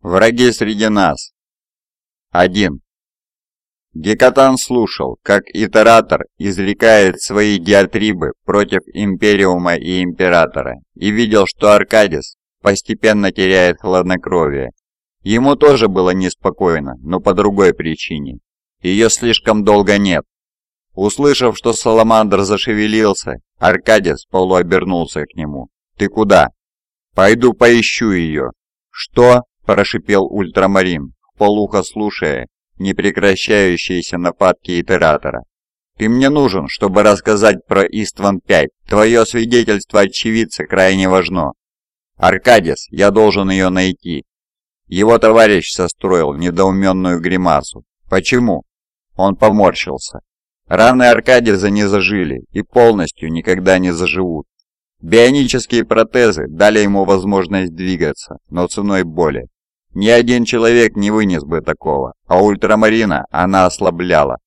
Враги среди нас. 1. Гекатан слушал, как итератор изрекает свои диатрибы против Империума и Императора, и видел, что Аркадис постепенно теряет хладнокровие. Ему тоже было неспокойно, но по другой причине. Ее слишком долго нет. Услышав, что Саламандр зашевелился, Аркадис полуобернулся к нему. «Ты куда?» «Пойду поищу ее». «Что?» – прошипел ультрамарин, полухо слушая непрекращающиеся нападки итератора. «Ты мне нужен, чтобы рассказать про Истван-5. Твое свидетельство очевидца крайне важно. Аркадис, я должен ее найти». Его товарищ состроил недоуменную гримасу. «Почему?» Он поморщился. Раны Аркадиза не зажили и полностью никогда не заживут. Бионические протезы дали ему возможность двигаться, но ценой боли. Ни один человек не вынес бы такого, а ультрамарина она ослабляла.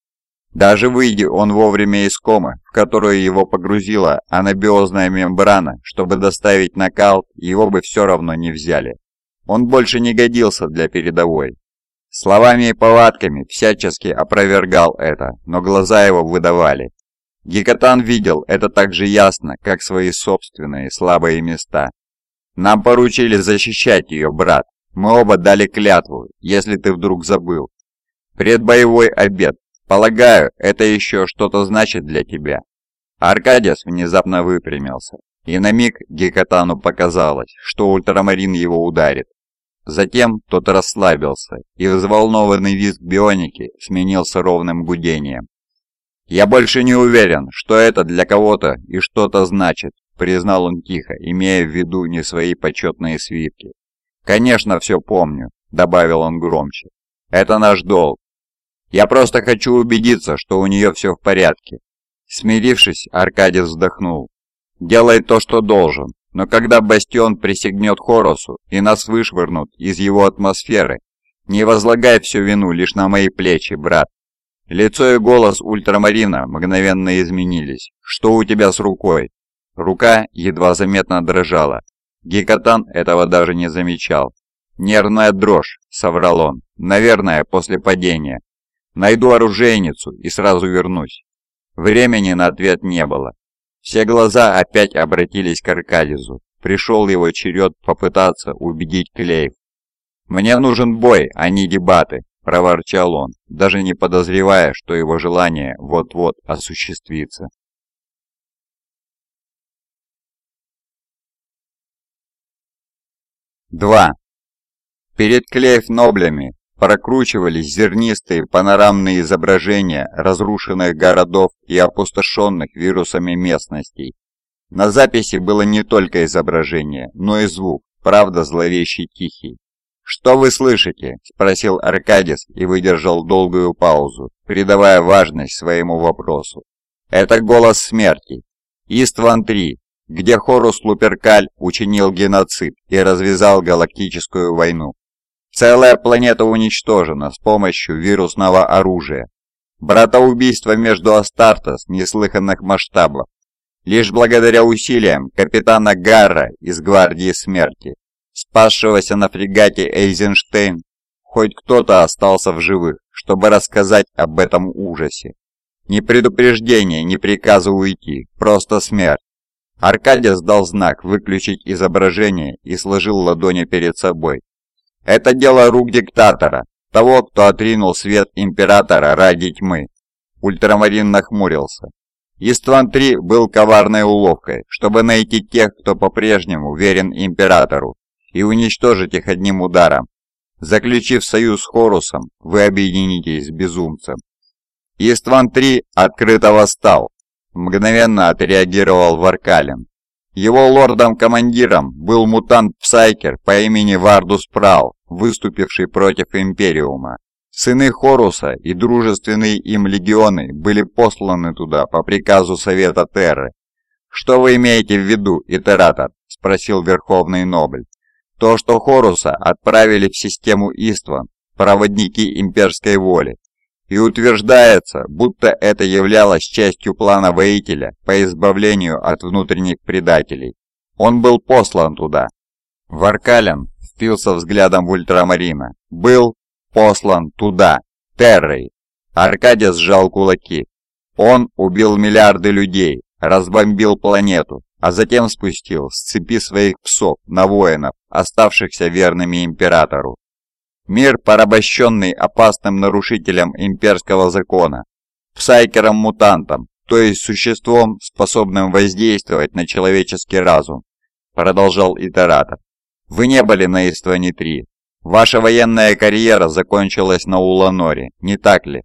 Даже выйдя он вовремя из комы, в которую его погрузила анабиозная мембрана, чтобы доставить нокаут, его бы все равно не взяли. Он больше не годился для передовой. Словами и повадками всячески опровергал это, но глаза его выдавали. Гекатан видел это так же ясно, как свои собственные слабые места. «Нам поручили защищать ее, брат. Мы оба дали клятву, если ты вдруг забыл. Предбоевой обед. Полагаю, это еще что-то значит для тебя». Аркадиас внезапно выпрямился, и на миг Гекатану показалось, что ультрамарин его ударит. Затем тот расслабился, и взволнованный визг бионики сменился ровным гудением. «Я больше не уверен, что это для кого-то и что-то значит», признал он тихо, имея в виду не свои почетные свитки. «Конечно, все помню», добавил он громче. «Это наш долг. Я просто хочу убедиться, что у нее все в порядке». Смирившись, Аркадий вздохнул. «Делай то, что должен, но когда Бастион присягнет Хоросу и нас вышвырнут из его атмосферы, не возлагай всю вину лишь на мои плечи, брат. Лицо и голос ультрамарина мгновенно изменились. «Что у тебя с рукой?» Рука едва заметно дрожала. Гекатан этого даже не замечал. «Нервная дрожь», — соврал он. «Наверное, после падения. Найду оружейницу и сразу вернусь». Времени на ответ не было. Все глаза опять обратились к Аркадизу. Пришел его черед попытаться убедить Клейв. «Мне нужен бой, а не дебаты», – проворчал он, даже не подозревая, что его желание вот-вот осуществится. Два. Перед Клейф-Ноблями прокручивались зернистые панорамные изображения разрушенных городов и опустошенных вирусами местностей. На записи было не только изображение, но и звук, правда зловещий тихий. «Что вы слышите?» – спросил Аркадис и выдержал долгую паузу, придавая важность своему вопросу. «Это голос смерти. Истван-3, где Хорус Луперкаль учинил геноцид и развязал галактическую войну. Целая планета уничтожена с помощью вирусного оружия. Братоубийство между Астартес неслыханных масштабов. Лишь благодаря усилиям капитана Гарра из Гвардии Смерти спасшегося на фрегате Эйзенштейн, хоть кто-то остался в живых, чтобы рассказать об этом ужасе. Ни предупреждения, ни приказа уйти, просто смерть. Аркадий сдал знак выключить изображение и сложил ладони перед собой. Это дело рук диктатора, того, кто отринул свет императора ради тьмы. Ультрамарин нахмурился. Истван-3 был коварной уловкой, чтобы найти тех, кто по-прежнему верен императору и уничтожить их одним ударом. Заключив союз с Хорусом, вы объединитесь с безумцем. Истван-3 открыто восстал. Мгновенно отреагировал Варкалин. Его лордом-командиром был мутант-псайкер по имени Вардус Прал, выступивший против Империума. Сыны Хоруса и дружественные им легионы были посланы туда по приказу Совета Терры. «Что вы имеете в виду, Итератор?» – спросил Верховный Нобль. То, что Хоруса отправили в систему Истван, проводники имперской воли, и утверждается, будто это являлось частью плана воителя по избавлению от внутренних предателей. Он был послан туда. Варкален впился взглядом в ультрамарина. «Был послан туда, Террой». Аркадий сжал кулаки. Он убил миллиарды людей, разбомбил планету, а затем спустил с цепи своих псов на воинов, оставшихся верными императору. Мир, порабощенный опасным нарушителем имперского закона, псайкером-мутантом, то есть существом, способным воздействовать на человеческий разум, продолжал итератор. Вы не были на Истване-3. Ваша военная карьера закончилась на Уланоре, не так ли?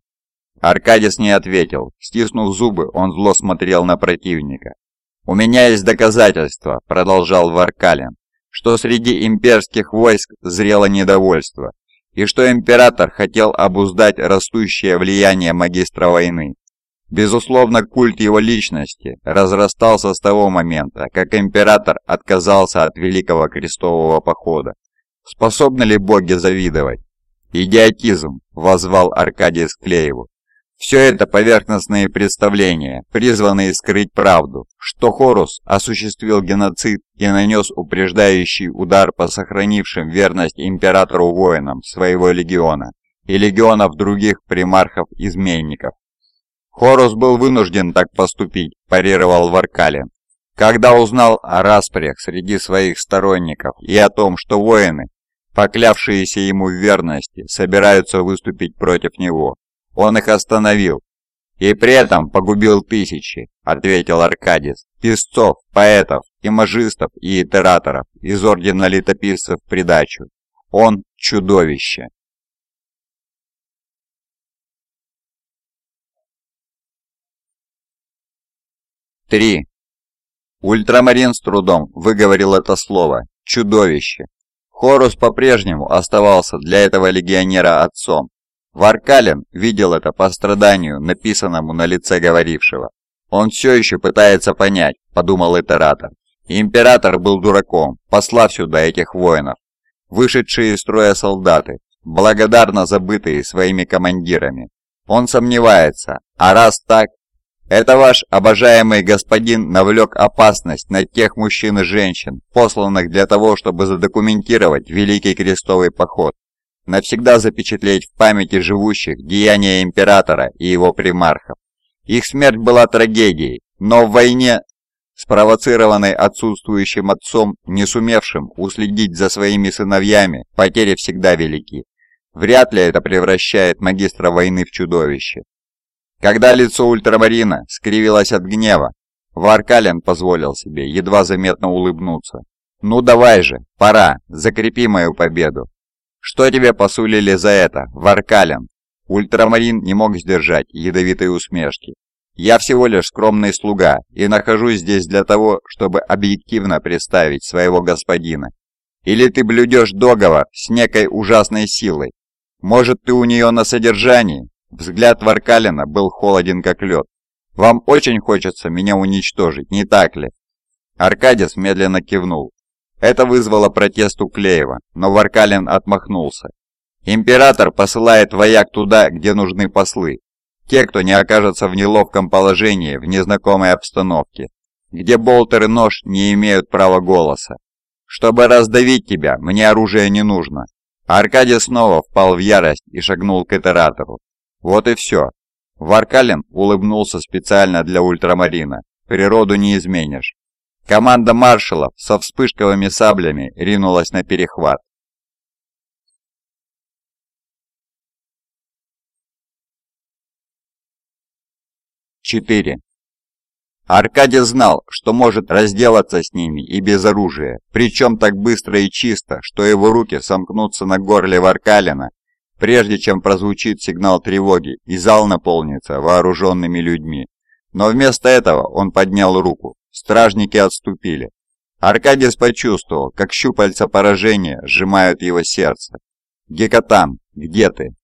Аркадис не ответил. Стиснув зубы, он зло смотрел на противника. «У меня есть доказательства», — продолжал Варкалин, «что среди имперских войск зрело недовольство, и что император хотел обуздать растущее влияние магистра войны. Безусловно, культ его личности разрастался с того момента, как император отказался от Великого Крестового Похода. Способны ли боги завидовать? «Идиотизм!» – возвал Аркадий Склееву. Все это поверхностные представления, призванные скрыть правду, что Хорус осуществил геноцид и нанес упреждающий удар по сохранившим верность императору воинам своего легиона и легионов других примархов-изменников. Хорус был вынужден так поступить, парировал Варкалин. Когда узнал о распрях среди своих сторонников и о том, что воины, поклявшиеся ему в верности, собираются выступить против него, он их остановил. И при этом погубил тысячи, ответил Аркадис, песцов, поэтов, имажистов и итераторов из ордена летописцев придачу. Он чудовище. Три. Ультрамарин с трудом выговорил это слово «чудовище». Хорус по-прежнему оставался для этого легионера отцом, Варкалин видел это по страданию, написанному на лице говорившего. «Он все еще пытается понять», — подумал Итератор. Император был дураком, послав сюда этих воинов. Вышедшие из строя солдаты, благодарно забытые своими командирами. Он сомневается, а раз так, это ваш обожаемый господин навлек опасность на тех мужчин и женщин, посланных для того, чтобы задокументировать Великий Крестовый Поход навсегда запечатлеть в памяти живущих деяния императора и его примархов. Их смерть была трагедией, но в войне, спровоцированной отсутствующим отцом, не сумевшим уследить за своими сыновьями, потери всегда велики. Вряд ли это превращает магистра войны в чудовище. Когда лицо ультрамарина скривилось от гнева, Варкален позволил себе едва заметно улыбнуться. «Ну давай же, пора, закрепи мою победу, «Что тебе посулили за это, Варкален?» Ультрамарин не мог сдержать ядовитой усмешки. «Я всего лишь скромный слуга и нахожусь здесь для того, чтобы объективно представить своего господина. Или ты блюдешь договор с некой ужасной силой? Может, ты у нее на содержании?» Взгляд Варкалина был холоден как лед. «Вам очень хочется меня уничтожить, не так ли?» Аркадис медленно кивнул. Это вызвало протест у Клеева, но Варкалин отмахнулся. Император посылает вояк туда, где нужны послы. Те, кто не окажется в неловком положении в незнакомой обстановке, где болтер и нож не имеют права голоса. Чтобы раздавить тебя, мне оружие не нужно. Аркадий снова впал в ярость и шагнул к итератору. Вот и все. Варкалин улыбнулся специально для ультрамарина. Природу не изменишь. Команда маршалов со вспышковыми саблями ринулась на перехват. Четыре. Аркадий знал, что может разделаться с ними и без оружия, причем так быстро и чисто, что его руки сомкнутся на горле Варкалина, прежде чем прозвучит сигнал тревоги и зал наполнится вооруженными людьми. Но вместо этого он поднял руку, Стражники отступили. Аркадис почувствовал, как щупальца поражения сжимают его сердце. «Гекатан, где ты?»